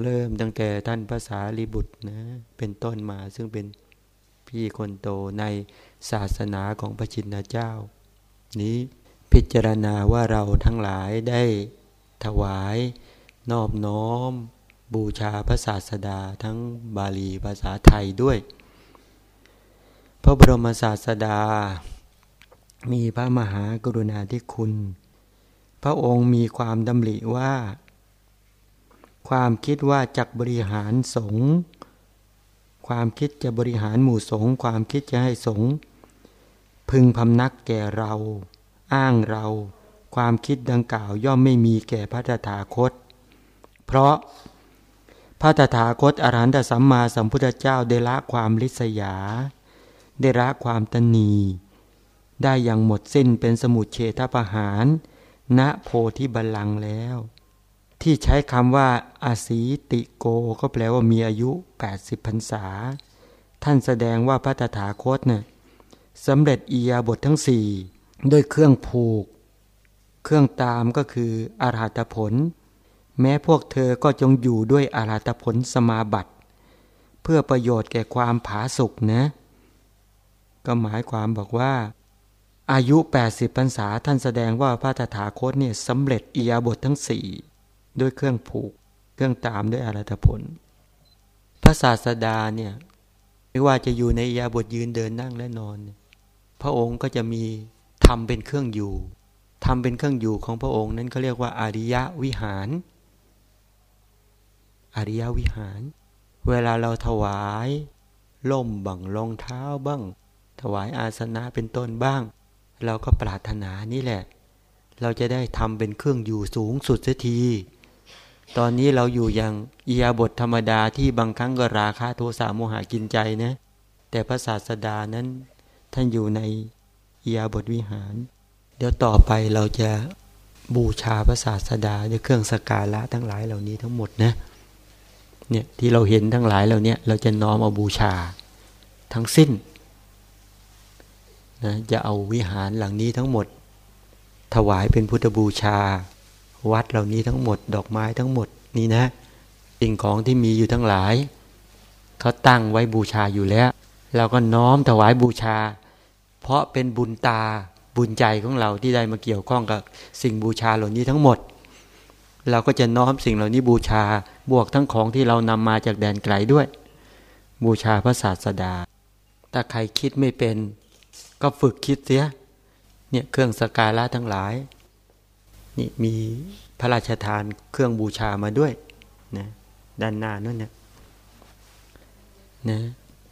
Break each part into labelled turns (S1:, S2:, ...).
S1: เริ่มตั้งแต่ท่านภาษาลิบุตรนะเป็นต้นมาซึ่งเป็นพี่คนโตในศาสนาของพระชินเจ้า นี้พิจารณาว่าเราทั้งหลายได้ถวายนอบน้อม บูชาพระศาสดาทั้งบาลีภาษาไทยด้วย พระบรมศาสดา มีพระมหากรุณาธิคุณ พระองค์มีความดำริว่า ความคิดว่าจักบริหารสงฆ์ความคิดจะบริหารหมู่สงฆ์ความคิดจะให้สงฆ์พึงพำนักแก่เรา อ้างเรา ความคิดดังกล่าวย่อมไม่มีแก่พระตถาคต เพราะพระตถาคตอรหันตสัมมาสัมพุทธเจ้าได้ละความลิษยา ได้ละความตนี ได้อย่างหมดสิ้นเป็นสมุทเฉทประหาร ณโพธิบัลลังก์แล้ว ที่ใช้คำว่าอาศีติโก ก็แปลว่ามีอายุ 80พรรษา ท่านแสดงว่าพระตถาคตเนี่ยสำเร็จอียาบททั้งสี่ด้วยเครื่องผูก เครื่องตามก็คืออาราตผล แม้พวกเธอก็จงอยู่ด้วยอาราตผลสมาบัติ เพื่อประโยชน์แก่ความผาสุกนะ ก็หมายความบอกว่า อายุ 80พรรษาท่านแสดงว่าพระตถาคตเนี่ยสำเร็จอียาบททั้งสี่ ด้วยเครื่องผูก เครื่องตามด้วยอาราตผล พระศาสดาเนี่ยไม่ว่าจะอยู่ในยาบทยืนเดินนั่งและนอน พระองค์ก็จะมีทำเป็นเครื่องอยู่ทำเป็นเครื่องอยู่ของพระองค์นั้นเขาเรียกว่าอาริยวิหาร อริยวิหาร เวลาเราถวายล่มบังรองเท้าบ้าง ถวายอาสนะเป็นต้นบ้าง เราก็ปรารถนานี่แหละ เราจะได้ทำเป็นเครื่องอยู่สูงสุดเสักที ตอนนี้เราอยู่อย่างอียาบทธรรมดาที่บางครั้งก็ราคะโทสะโมหะกินใจนะ แต่พระศาสดานั้นท่านอยู่ในอียาบทวิหาร เดี๋ยวต่อไปเราจะบูชาพระศาสดาด้วยเครื่องสการะทั้งหลายเหล่านี้ทั้งหมดนะเนี่ยที่เราเห็นทั้งหลายเหล่านี้เราจะน้อมเอาบูชาทั้งสิ้นนะจะเอาวิหารหลังนี้ทั้งหมด ถวายเป็นพุทธบูชา วัดเหล่านี้ทั้งหมด ดอกไม้ทั้งหมดนี่นะสิ่งของที่มีอยู่ทั้งหลายเขาตั้งไว้บูชาอยู่แล้ว เราก็น้อมถวายบูชา เพราะเป็นบุญตาบุญใจของเราที่ได้มาเกี่ยวข้องกับสิ่งบูชาเหล่านี้ทั้งหมด เราก็จะน้อมสิ่งเหล่านี้บูชาบวกทั้งของที่เรานำมาจากแดนไกลด้วย บูชาพระศาสดา ถ้าใครคิดไม่เป็น ก็ฝึกคิดเสียเนี่ยเครื่องสกการะทั้งหลาย นี่มีพระราชทานเครื่องบูชามาด้วยนะด้านหน้านั่นเนี่ยนะ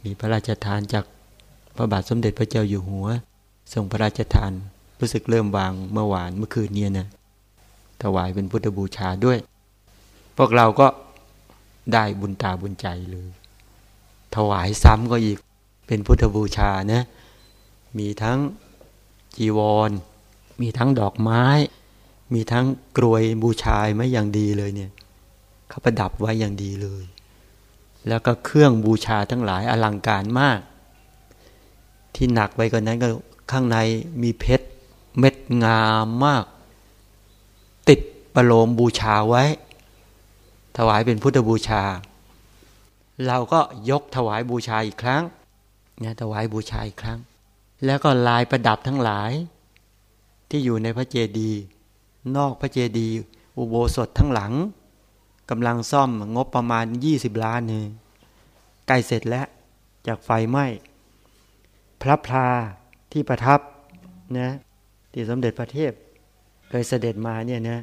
S1: มีพระราชทานจากพระบาทสมเด็จพระเจ้าอยู่หัวส่งพระราชทานรู้สึกเริ่มวางเมื่อวานเมื่อคืนเนี้นะถวายเป็นพุทธบูชาด้วย พวกเราก็ได้บุญตาบุญใจเลย ถวายซ้ำก็อีกเป็นพุทธบูชานะมีทั้งจีวร มีทั้งดอกไม้ มีทั้งกรวยบูชาไม่อย่างดีเลยเนี่ยเขาประดับไว้อย่างดีเลย แล้วก็เครื่องบูชาทั้งหลายอลังการมาก ที่หนักไปกว่านั้นก็ข้างในมีเพชรเม็ดงามมาก ติดประโลมบูชาไว้ ถวายเป็นพุทธบูชา เราก็ยกถวายบูชาอีกครั้งเนี่ยถวายบูชาอีกครั้ง แล้วก็ลายประดับทั้งหลาย ที่อยู่ในพระเจดีย์ นอกพระเจดีย์อุโบสถทั้งหลังกำลังซ่อมงบประมาณยี่สิบล้านนี่ใกล้เสร็จแล้วจากไฟไหม้พระพลาที่ประทับนะที่สมเด็จพระเทพเคยเสด็จมาเนี่ยนะ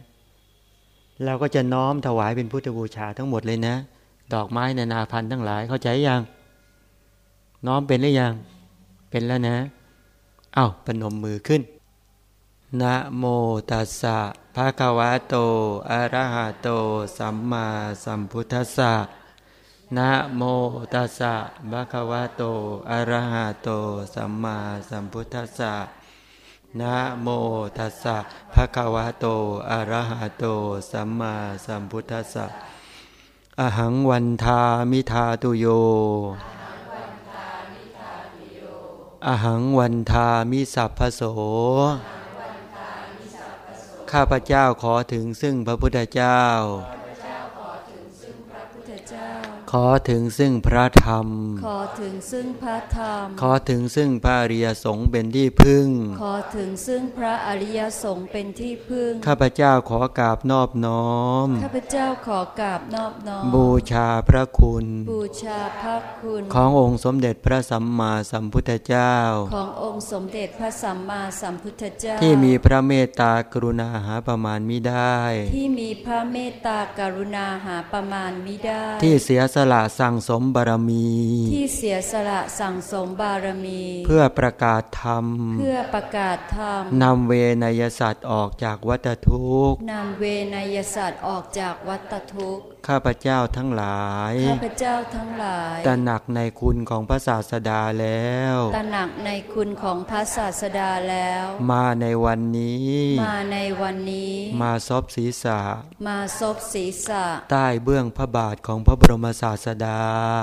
S1: เราก็จะน้อมถวายเป็นพุทธบูชาทั้งหมดเลยนะ ดอกไม้นานาพันธุ์ทั้งหลายเข้าใจยัง น้อมเป็นหรือยัง เป็นแล้วนะเอา้าปนมมือขึ้น นะโมตัสสะภะคะวะโต อะระหะโต สัมมาสัมพุทธัสสะนะโมตัสสะภะคะวะโต อะระหะโต สัมมาสัมพุทธัสสะนะโมตัสสะภะคะวะโต อะระหะโต สัมมาสัมพุทธัสสะอหังวันทามิทาตุโย อหังวันทามิสัพพโส ข้าพเจ้าขอถึงซึ่งพระ
S2: พุทธเจ้า
S1: ขอถึงซึ่งพระธรรม
S2: ขอถึงซึ่งพระธรรม
S1: ขอถึงซึ่งพระอริยสงฆ์เป็นที่พึ่ง
S2: ขอถึงซึ่งพระอริยสงฆ์เป็นที่พึ่ง
S1: ข้าพเจ้าขอกราบนอบน้อม
S2: ข้าพเจ้าขอกราบนอบน้อม
S1: บูชาพระคุณ
S2: บูชาพระคุณ
S1: ขององค์สมเด็จพระสัมมาสัมพุทธเจ้า
S2: ขององค์สมเด็จพระสัมมาสัมพุทธเจ้า
S1: ที่มีพระเมตตากรุณาหาประมาณมิได้
S2: ที่มีพระเมตตากรุณาหาประมาณมิได้
S1: ที่เสียสละสั่งสมบารมี
S2: ที่เสียสละสั่งสมบารมี
S1: เพื่อประกาศธรรม
S2: เพื่อประกาศธรรม
S1: นำเวนยสัตว์ออกจากวัฏทุกข์
S2: นำเวนยสัตว์ออกจากวัฏทุกข์
S1: ข้าพเจ้าทั้งหลาย
S2: ข้าพเจ้าทั้งหลาย
S1: ตระหนักในคุณของพระศาสดาแล้ว
S2: ตระหนักในคุณของพระศาสดาแล้ว
S1: มาในวันนี้
S2: มาในวันนี้
S1: มาซบศีรษะ
S2: มาซบศีรษะ
S1: ใต้เบื้องพระบาทของพระบรมศาสดา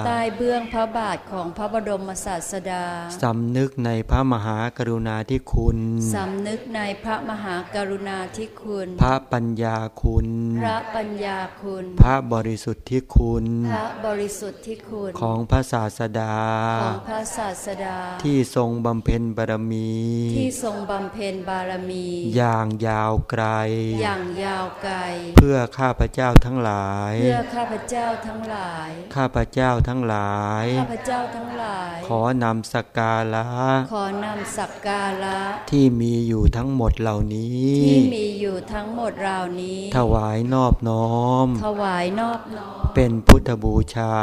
S2: ใต้เบื้องพระบาทของพระบรมศาสดา
S1: สำนึกในพระมหากรุณาธิคุณ
S2: สำนึกในพระมหากรุณาธิคุณ
S1: พระปัญญาคุณ
S2: พระปัญญาคุณ
S1: พระบริสุทธิคุณ
S2: พระบริสุทธิคุณ
S1: ของพระศาสดา
S2: ของพระศาสดา
S1: ที่ทรงบำเพ็ญบารมี
S2: ที่ทรงบำเพ็ญบารมี
S1: อย่างยาวไกล
S2: อย่างยาวไกล
S1: เพื่อข้าพเจ้าทั้งหลาย
S2: เพื่อข้าพเจ้าทั้งหลาย
S1: ข้าพเจ้าทั้งหลาย
S2: ข้าพเจ้าทั้งหลาย
S1: ขอนำสกการะ
S2: ขอนำสักการะ
S1: ที่มีอยู่ทั้งหมดเหล่านี้
S2: ที่มีอยู่ทั้งหมดราวนี้
S1: ถวายนอบน้อม
S2: ถวายนอบน้อม
S1: เป็นพุทธบูชา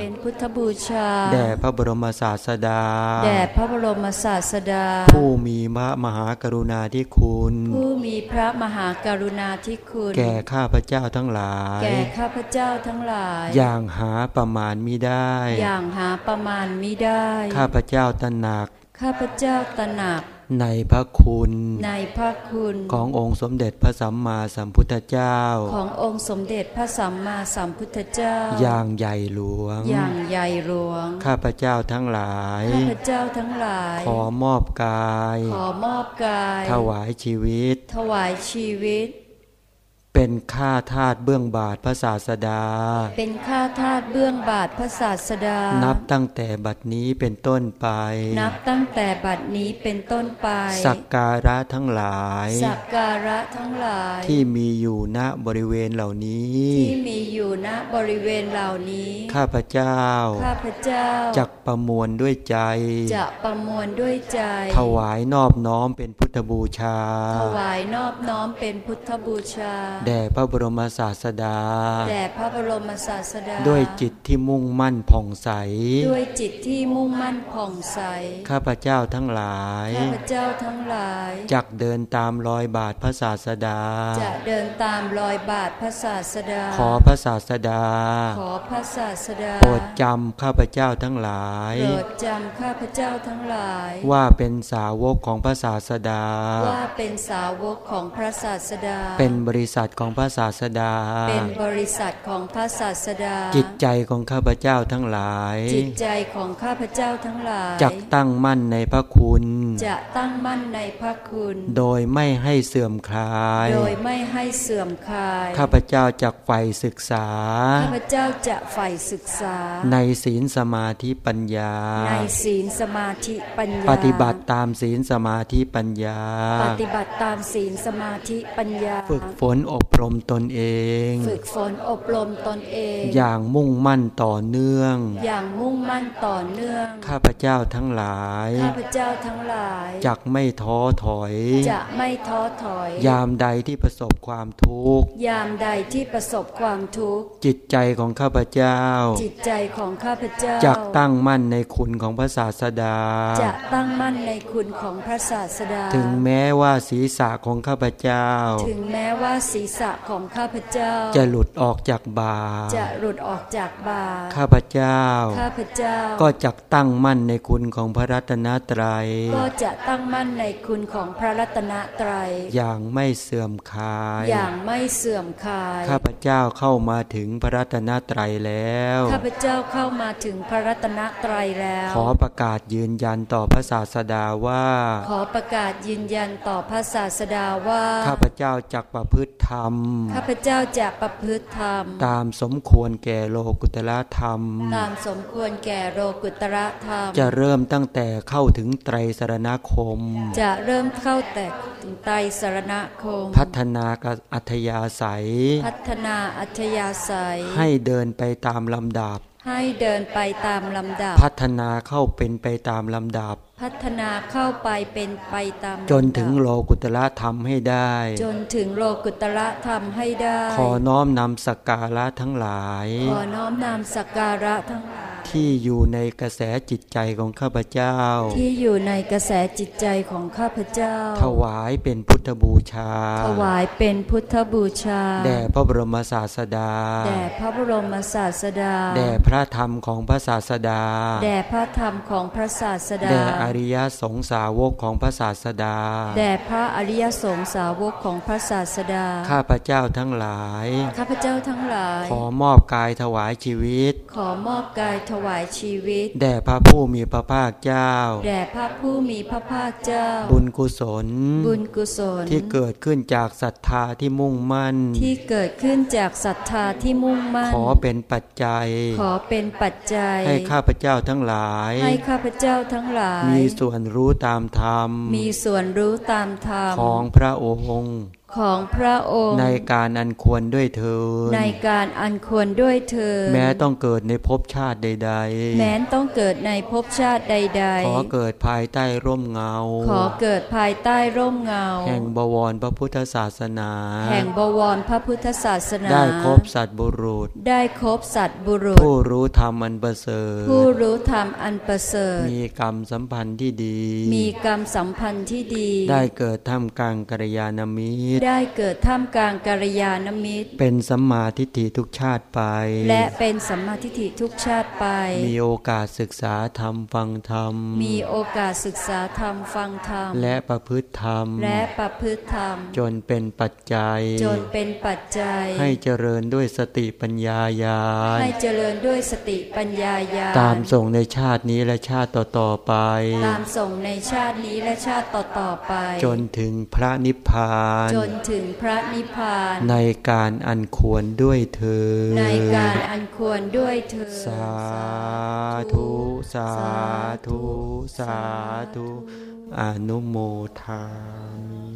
S2: เป็นพุทธบูชา
S1: แด่พระบรมศาสดา
S2: แด่พระบรมศาสดา
S1: ผู้มีพระมหากรุณาธิคุณ
S2: ผู้มีพระมหากรุณาธิคุณ
S1: แก่ข้าพเจ้าทั้งหลาย
S2: แก่ข้าพเจ้าทั้งหลาย
S1: อย่างหาประมาณมิได้
S2: อย่างหาประมาณมิได้
S1: ข้าพเจ้าตระหนัก
S2: ข้าพเจ้าตระหนัก
S1: ในพระคุณ
S2: ในพระคุณ
S1: ขององค์สมเด็จพระสัมมาสัมพุทธเจ้า
S2: ขององค์สมเด็จพระสัมมาสัมพุทธเจ้า
S1: อย่างใหญ่หลวง
S2: อย่างใหญ่หลวง
S1: ข้าพเจ้าทั้งหลาย
S2: ข้าพเจ้าทั้งหลาย
S1: ขอมอบกาย
S2: ขอมอบกาย
S1: ถวายชีวิต
S2: ถวายชีวิต
S1: เป็นข้าทาสเบื้องบาทพระศาสดา
S2: เป็นข้าทาสเบื้องบาทพระศาสดา
S1: นับตั้งแต่บัดนี้เป็นต้นไป
S2: นับตั้งแต่บัดนี้เป็นต้นไป
S1: สักการะทั้งหลาย
S2: สักการะทั้งหลาย
S1: ที่มีอยู่ณบริเวณเหล่านี้
S2: ที่มีอยู่ณบริเวณเหล่านี้
S1: ข้าพเจ้า
S2: ข้าพเจ้า
S1: จักประมวลด้วยใจ
S2: จะประมวลด้วยใจ
S1: ถวายนอบน้อมเป็นพุทธบูชา
S2: ถวายนอบน้อมเป็นพุทธบูชา
S1: แด่พระบรมศาสดา
S2: แด่พระบรมศาสดา
S1: ด้วยจิตที่มุ่งมั่นผ่องใส
S2: ด้วยจิตที่มุ่งมั่นผ่องใส
S1: ข้าพเจ้าทั้งหลาย
S2: ข้าพเจ้าทั้งหลาย
S1: จักเดินตามรอยบาทพระศาสดา
S2: จะเดินตามรอยบาทพระศาสดา
S1: ขอพระศาสดา
S2: ขอพระศาสดา
S1: โปรดจำข้าพเจ้าทั้งหลาย
S2: โปรดจำข้าพเจ้าทั้งหลาย
S1: ว่าเป็นสาวกของพระศาสดา
S2: ว่าเป็นสาวกของพระศาสดา
S1: เป็นบริษัทของพระศาสดา
S2: เป็นบริษัทของพระศาสดา
S1: จิตใจของข้าพเจ้าทั้งหลาย
S2: จิตใจของข้าพเจ้าทั้งหลาย
S1: จักตั้งมั่นในพระคุณ
S2: จะตั้งมั่นในพระคุณ
S1: โดยไม่ให้เสื่อมคลาย
S2: โดยไม่ให้เสื่อมคลาย
S1: ข้าพเจ้าจักใฝ่ศึกษา
S2: ข้าพเจ้าจะใฝ่ศึกษา
S1: ในศีลสมาธิปัญญา
S2: ในศีลสมาธิปัญญา
S1: ปฏิบัติตามศีลสมาธิปัญญา
S2: ปฏิบัติตามศีลสมาธิปัญญา
S1: ฝึกฝนอบรมตนเอง
S2: ฝึกฝนอบรมตนเอง
S1: อย่างมุ่งมั่นต่อเนื่อง
S2: อย่างมุ่งมั่นต่อเนื่อง
S1: ข้าพเจ้าทั้งหลาย
S2: ข้าพเจ้าทั้งหลาย
S1: จักไม่ท้อถอย
S2: จะไม่ท้อถอย
S1: ยามใดที่ประสบความทุกข์
S2: ยามใดที่ประสบความทุกข์
S1: จิตใจของข้าพเจ้า
S2: จิตใจของข้าพเจ้า
S1: จักตั้งมั่นในคุณของพระศาสดา
S2: จะตั้งมั่นในคุณของพระศาสดา
S1: ถึงแม้ว่าศีรษะของข้าพเจ้า
S2: ถึงแม้ว่าศีรษะของข้าพเจ้า
S1: จะหลุดออกจากบาตร
S2: จะหลุดออกจากบาตร
S1: ข้าพเจ้า
S2: ข้าพเจ้า
S1: ก็จักตั้งมั่นในคุณของพระรัตนตรัย
S2: ก็จะตั้งมั่นในคุณของพระรัตนตรัย
S1: อย่างไม่เสื่อมคลาย
S2: อย่างไม่เสื่อมคลาย
S1: ข้าพเจ้าเข้ามาถึงพระรัตนตรัยแล้ว
S2: ข้าพเจ้าเข้ามาถึงพระรัตนตรัยแล้ว
S1: ขอประกาศยืนยันต่อพระศาสดาว่า
S2: ขอประกาศยืนยันต่อพระศาสดาว่า
S1: ข้าพเจ้าจักประพฤติธรรรม
S2: ข้าพเจ้าจะประพฤติธรรม
S1: ตามสมควรแก่โลกุตละธรรม
S2: ตามสมควรแก่โลกุตระธรรม
S1: จะเริ่มตั้งแต่เข้าถึงไตรสรณคม
S2: จะเริ่มเข้าแต่ถึงไตรสรณคม
S1: พัฒนากับอัธยาศัย
S2: พัฒนาอัธยาศัย
S1: ให้เดินไปตามลำดับ
S2: ให้เดินไปตามลำดับ
S1: พัฒนาเข้าเป็นไปตามลำดับ
S2: พัฒนาเข้าไปเป็นไปตามลำดับ
S1: จนถึงโลกุตละธรรมให้ได้
S2: จนถึงโลกุตระธรรมให้ได้
S1: ขอน้อมนำสักการะทั้งหลาย
S2: ขอน้อมนำสักการะทั้งหลาย
S1: ที่อยู่ในกระแสจิตใจของข้าพเจ้า
S2: ที่อยู่ในกระแสจิตใจของข้าพเจ้า
S1: ถวายเป็นพุทธบูชา
S2: ถวายเป็นพุทธบูชา
S1: แด่พระบรมศาสดา
S2: แด่พระบรมศาสดา
S1: แด่พระธรรมของพระศาสดา
S2: แด่พระธรรมของพระศาสดา
S1: แด่อริยสงสาวกของพระศาสดา
S2: แด่พระอริยสงฆ์สาวกของพระศาสดา
S1: ข้าพเจ้าทั้งหลาย
S2: ข้าพเจ้าทั้งหลาย
S1: ขอมอบกายถวายชีวิต
S2: ขอมอบกายถวายชีวิต
S1: แด่พระผู้มีพระภาคเจ้า
S2: แด่พระผู้มีพระภาคเจ้า
S1: บุญกุศล
S2: บุญกุศล
S1: ที่เกิดขึ้นจากศรัทธาที่มุ่งมั่น
S2: ที่เกิดขึ้นจากศรัทธาที่มุ่งมั่น
S1: ขอเป็นปัจจัย
S2: ขอเป็นปัจจัย
S1: ให้ข้าพเจ้าทั้งหลาย
S2: ให้ข้าพเจ้าทั้งหลาย
S1: มีส่วนรู้ตามธรรม
S2: มีส่วนรู้ตามธรรม
S1: ของพระองค์
S2: ของพระองค์
S1: ในการอันควรด้วยเถิด
S2: ในการอันควรด้วยเธอญ
S1: แม้ต้องเกิดในภพชาติใด
S2: แม้นต้องเกิดในภพชาติใด
S1: ๆ ขอเกิดภายใต้ร่มเงา
S2: ๆขอเกิดภายใต้ร่มเงา
S1: แห่งบวรพระพุทธศาสนา
S2: แห่งบวรพระพุทธศาสนา
S1: ได้ครบสัตว์บุรุษ
S2: ได้ครบสัตว์บุรุษ
S1: ผู้รู้ธรรมอันประเสริฐ
S2: ผู้รู้ธรรมอันประเสริฐ
S1: มีกรรมสัมพันธ์ที่ดี
S2: มีกรรมสัมพันธ์ที่ดี
S1: ได้เกิดท่ามกลางกัลยาณมิตร
S2: ได้เกิดท่ามกลางกัลยาณมิตร
S1: เป็นสัมมาทิฏฐิทุกชาติไป
S2: และเป็นสัมมาทิฏฐิทุกชาติไป
S1: มีโอกาสศึกษาธรรมฟังธรรม
S2: มีโอกาสศึกษาธรรมฟังธรรม
S1: และประพฤติธรรม
S2: และประพฤติธรรม
S1: จนเป็นปัจจัย
S2: จนเป็นปัจจัย
S1: ให้เจริญด้วยสติปัญญาญาณ
S2: ให้เจริญด้วยสติปัญญาญาณ
S1: ตามส่งในชาตินี้และชาติต่อๆไป
S2: ตามส่งในชาตินี้และชาติต่อๆไป
S1: จนถึงพระนิพพาน
S2: จนถึงพระนิพพาน
S1: ในการอันควรด้วยเธอญ
S2: ในการอันควรด้วยเธอญ
S1: สาธุ สาธุ สาธุอนุโมทามิ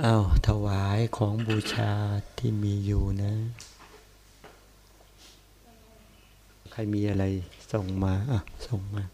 S1: เอาถวายของบูชาที่มีอยู่นะ ใครมีอะไรส่งมา อะ ส่งมา